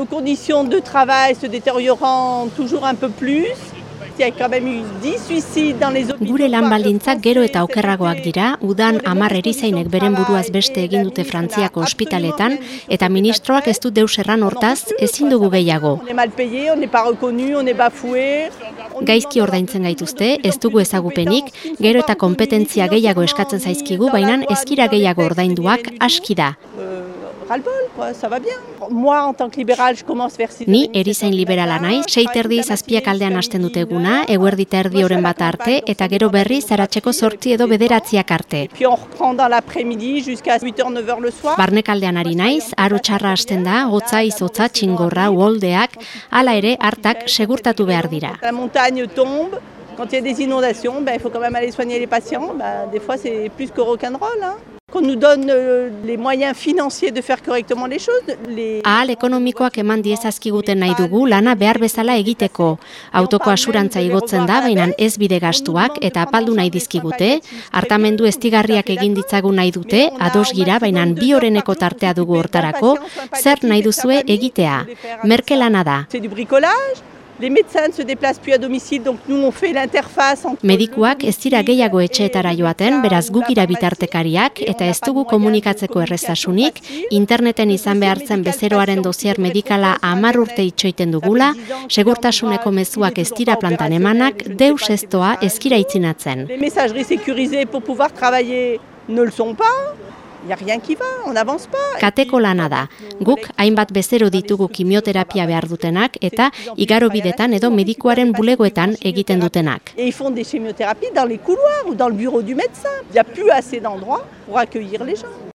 nos conditions de travail se détériorant toujours un peu plus. Il y a quand même eu 10 suicides dans les hôpitaux. Gure lan baldintzak gero eta okerragoak dira, udan hamar erizainek beren buruaz beste egin dute Frantziako ospitaletan, eta ministroak ez du deus erran hortaz, ezin dugu gehiago. Gaizki ordaintzen gaituzte, ez dugu ezagupenik, gero eta kompetentzia gehiago eskatzen zaizkigu, baina ezkira gehiago ordainduak aski da. Ras-le-bol, ça va bien. Moi, en tant que libéral, je commence vers 6 Ni erizain liberala naiz, sei terdi zazpiak aldean hasten dute eguna, eguerdi terdi oren bat arte, eta gero berri zaratzeko sortzi edo bederatziak arte. Puis on reprend dans l'après-midi jusqu'à 8h, 9h le soir. Barnekaldean ari naiz, aro txarra hasten da, hotza izotza, txingorra, uoldeak, hala ere hartak segurtatu behar dira. La montagne tombe. Quand il y a des inondations, ben, il faut quand même aller soigner les patients. Ben, des fois, c'est plus que rock'n'roll. Hein. Qu'on nous donne euh, les moyens financiers de faire correctement les choses. Les... Ahal ekonomikoak eman diezazkiguten nahi dugu lana behar bezala egiteko. Autoko asurantza igotzen da, baina ez bide gastuak eta apaldu nahi dizkigute, hartamendu estigarriak egin ditzagun nahi dute, ados gira, baina bi horeneko tartea dugu hortarako, zer nahi duzue egitea. Merkelana da. Les médecins ne se déplacent plus à domicile, donc nous on fait l'interface. Medikuak ez dira gehiago etxeetara joaten, beraz gukira bitartekariak eta ez dugu komunikatzeko errezasunik, interneten izan behartzen bezeroaren dozier medikala amar urte itxoiten dugula, segurtasuneko mezuak ez dira plantan emanak, deus estoa ezkira itzinatzen. Les messageries sécurisées pour pouvoir travailler ne le sont pas. Il n'y a rien qui va, on n'avance pas. Kateko lana da. Guk hainbat bezero ditugu kimioterapia behar dutenak eta igaro bidetan edo medikuaren bulegoetan egiten dutenak. Et ils font des chimiothérapies dans les couloirs ou dans le bureau du médecin. Il n'y a plus assez d'endroits pour accueillir les gens.